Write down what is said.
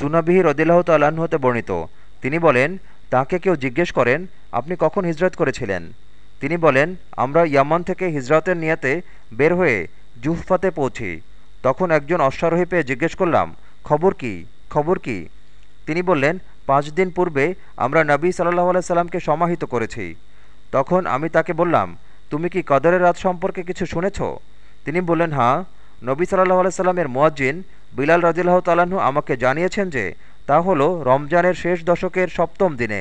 সুনাবিহি রদিল্লাহ তাল্লাহ্ন হতে বর্ণিত। তিনি বলেন, তাকে কেউ জিজ্ঞেস করেন, আপনি কখন হিজরত করেছিলেন? তিনি বলেন, আমরা ইয়ামান থেকে হিজরতের নিয়াতে বের হয়ে জুহফাতে পৌঁছি। তখন একজন অশ্বারোহী পেয়ে জিজ্ঞেস করলাম, খবর কি? খবর কি? তিনি বললেন, পাঁচ দিন পূর্বে আমরা নবী সাল্লাহ আলাইসাল্লামকে সমাহিত করেছি। তখন আমি তাকে বললাম, তুমি কি কদরের রাত সম্পর্কে কিছু শুনেছ? তিনি বললেন হাঁ নবী সাল্লাহ আলাইসাল্লামের মুয়াজ্জিন বিলাল রাজিল্লাহ তালাহু আমাকে জানিয়েছেন যে তা হল রমজানের শেষ দশকের সপ্তম দিনে।